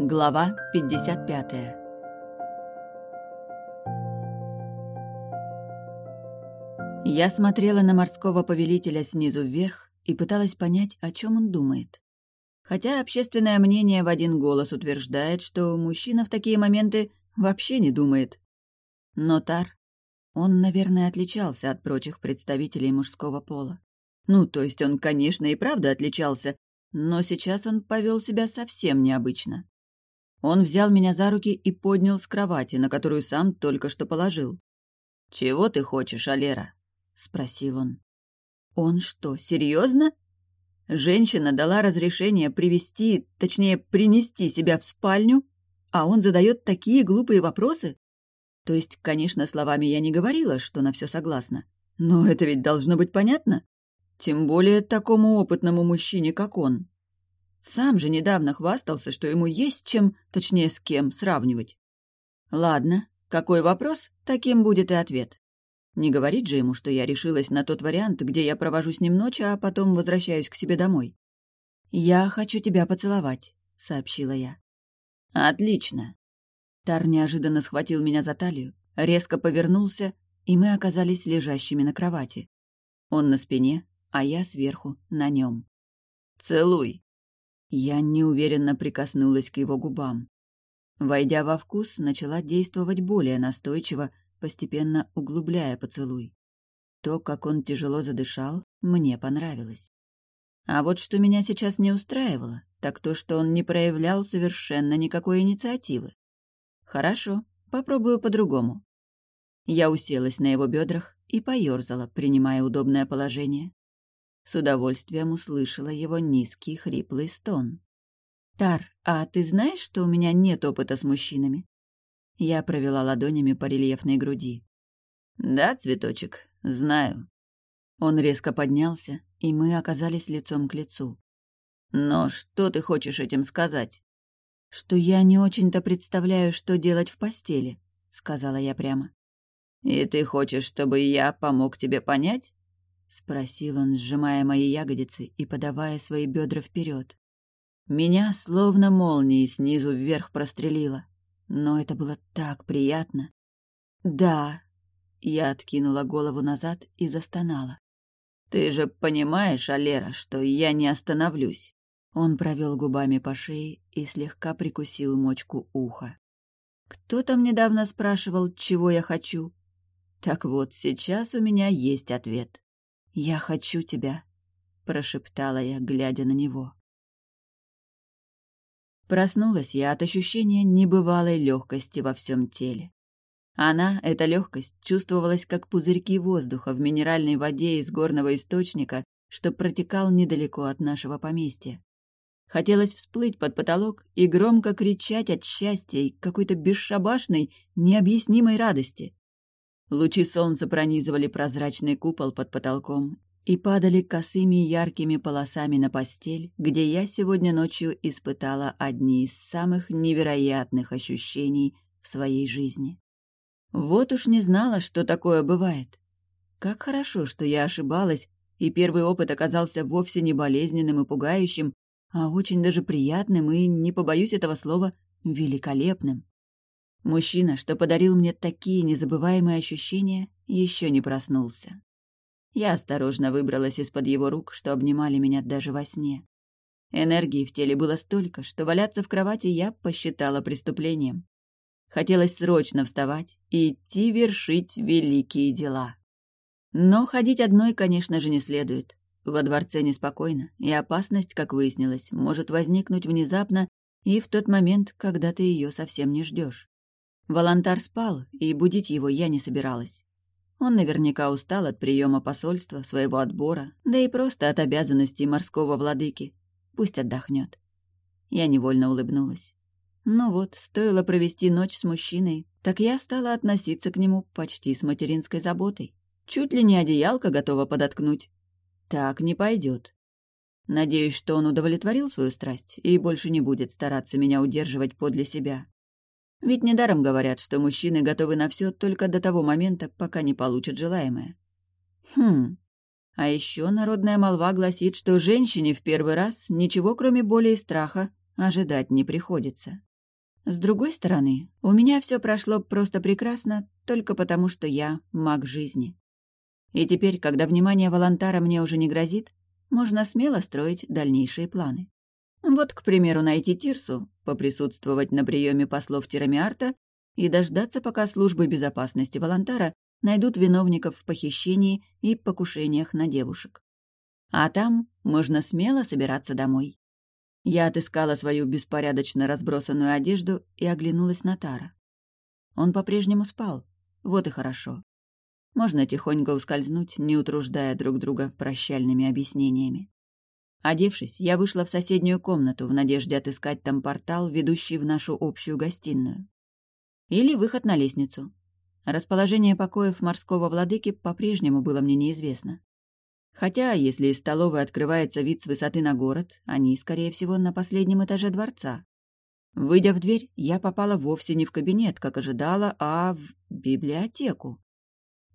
Глава 55 Я смотрела на морского повелителя снизу вверх и пыталась понять, о чем он думает. Хотя общественное мнение в один голос утверждает, что мужчина в такие моменты вообще не думает. Но Тар, он, наверное, отличался от прочих представителей мужского пола. Ну, то есть он, конечно, и правда отличался, но сейчас он повел себя совсем необычно. Он взял меня за руки и поднял с кровати, на которую сам только что положил. «Чего ты хочешь, Алера?» — спросил он. «Он что, серьезно? Женщина дала разрешение привести, точнее, принести себя в спальню, а он задает такие глупые вопросы? То есть, конечно, словами я не говорила, что на все согласна. Но это ведь должно быть понятно. Тем более такому опытному мужчине, как он. Сам же недавно хвастался, что ему есть чем, точнее, с кем сравнивать. Ладно, какой вопрос, таким будет и ответ. Не говорит же ему, что я решилась на тот вариант, где я провожу с ним ночь, а потом возвращаюсь к себе домой. «Я хочу тебя поцеловать», — сообщила я. «Отлично». Тар неожиданно схватил меня за талию, резко повернулся, и мы оказались лежащими на кровати. Он на спине, а я сверху, на нем. «Целуй», я неуверенно прикоснулась к его губам. Войдя во вкус, начала действовать более настойчиво, постепенно углубляя поцелуй. То, как он тяжело задышал, мне понравилось. А вот что меня сейчас не устраивало, так то, что он не проявлял совершенно никакой инициативы. Хорошо, попробую по-другому. Я уселась на его бедрах и поерзала, принимая удобное положение. С удовольствием услышала его низкий хриплый стон. «Тар, а ты знаешь, что у меня нет опыта с мужчинами?» Я провела ладонями по рельефной груди. «Да, цветочек, знаю». Он резко поднялся, и мы оказались лицом к лицу. «Но что ты хочешь этим сказать?» «Что я не очень-то представляю, что делать в постели», — сказала я прямо. «И ты хочешь, чтобы я помог тебе понять?» — спросил он, сжимая мои ягодицы и подавая свои бедра вперед. Меня словно молнией снизу вверх прострелило, но это было так приятно. «Да», — я откинула голову назад и застонала. «Ты же понимаешь, Алера, что я не остановлюсь?» Он провел губами по шее и слегка прикусил мочку уха. «Кто там недавно спрашивал, чего я хочу?» Так вот, сейчас у меня есть ответ. «Я хочу тебя», — прошептала я, глядя на него. Проснулась я от ощущения небывалой легкости во всем теле. Она, эта легкость, чувствовалась как пузырьки воздуха в минеральной воде из горного источника, что протекал недалеко от нашего поместья. Хотелось всплыть под потолок и громко кричать от счастья и какой-то бесшабашной, необъяснимой радости. Лучи солнца пронизывали прозрачный купол под потолком и падали косыми яркими полосами на постель, где я сегодня ночью испытала одни из самых невероятных ощущений в своей жизни. Вот уж не знала, что такое бывает. Как хорошо, что я ошибалась, и первый опыт оказался вовсе не болезненным и пугающим, а очень даже приятным и, не побоюсь этого слова, великолепным. Мужчина, что подарил мне такие незабываемые ощущения, еще не проснулся. Я осторожно выбралась из-под его рук, что обнимали меня даже во сне. Энергии в теле было столько, что валяться в кровати я посчитала преступлением. Хотелось срочно вставать и идти вершить великие дела. Но ходить одной, конечно же, не следует. Во дворце неспокойно, и опасность, как выяснилось, может возникнуть внезапно и в тот момент, когда ты ее совсем не ждешь. Волонтар спал, и будить его я не собиралась. Он наверняка устал от приема посольства, своего отбора, да и просто от обязанностей морского владыки. Пусть отдохнет. Я невольно улыбнулась. Ну вот, стоило провести ночь с мужчиной, так я стала относиться к нему почти с материнской заботой. Чуть ли не одеялко готова подоткнуть. Так не пойдет. Надеюсь, что он удовлетворил свою страсть и больше не будет стараться меня удерживать подле себя, ведь недаром говорят, что мужчины готовы на все только до того момента, пока не получат желаемое. Хм. А еще народная молва гласит, что женщине в первый раз ничего, кроме боли и страха, ожидать не приходится. С другой стороны, у меня все прошло просто прекрасно только потому, что я маг жизни. И теперь, когда внимание Волонтара мне уже не грозит, можно смело строить дальнейшие планы. Вот, к примеру, найти Тирсу, поприсутствовать на приеме послов Тирамиарта и дождаться, пока службы безопасности Волонтара найдут виновников в похищении и покушениях на девушек. А там можно смело собираться домой. Я отыскала свою беспорядочно разбросанную одежду и оглянулась на Тара. Он по-прежнему спал. Вот и хорошо. Можно тихонько ускользнуть, не утруждая друг друга прощальными объяснениями. Одевшись, я вышла в соседнюю комнату в надежде отыскать там портал, ведущий в нашу общую гостиную. Или выход на лестницу. Расположение покоев морского владыки по-прежнему было мне неизвестно. Хотя, если из столовой открывается вид с высоты на город, они, скорее всего, на последнем этаже дворца. Выйдя в дверь, я попала вовсе не в кабинет, как ожидала, а в библиотеку.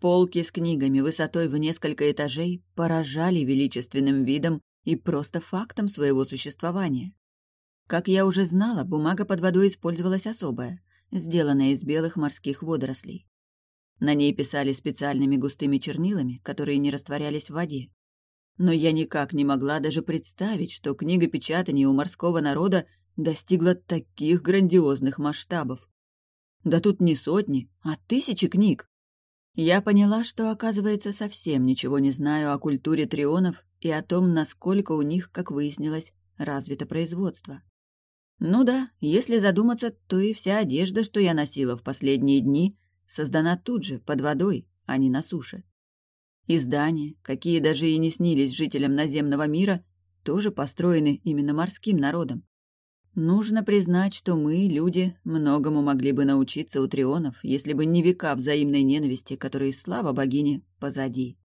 Полки с книгами высотой в несколько этажей поражали величественным видом и просто фактом своего существования. Как я уже знала, бумага под водой использовалась особая, сделанная из белых морских водорослей. На ней писали специальными густыми чернилами, которые не растворялись в воде. Но я никак не могла даже представить, что книга печатания у морского народа достигла таких грандиозных масштабов. Да тут не сотни, а тысячи книг. Я поняла, что, оказывается, совсем ничего не знаю о культуре трионов и о том, насколько у них, как выяснилось, развито производство. Ну да, если задуматься, то и вся одежда, что я носила в последние дни, создана тут же, под водой, а не на суше. И здания, какие даже и не снились жителям наземного мира, тоже построены именно морским народом. Нужно признать, что мы, люди, многому могли бы научиться у трионов, если бы не века взаимной ненависти, которые, слава богине, позади.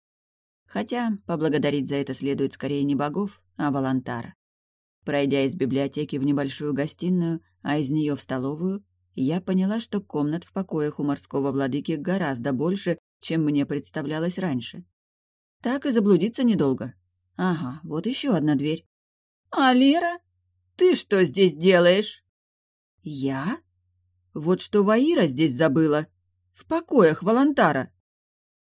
Хотя поблагодарить за это следует скорее не богов, а Волонтара. Пройдя из библиотеки в небольшую гостиную, а из нее в столовую, я поняла, что комнат в покоях у морского владыки гораздо больше, чем мне представлялось раньше. Так и заблудиться недолго. Ага, вот еще одна дверь. «Алира, ты что здесь делаешь?» «Я? Вот что Ваира здесь забыла. В покоях Волонтара.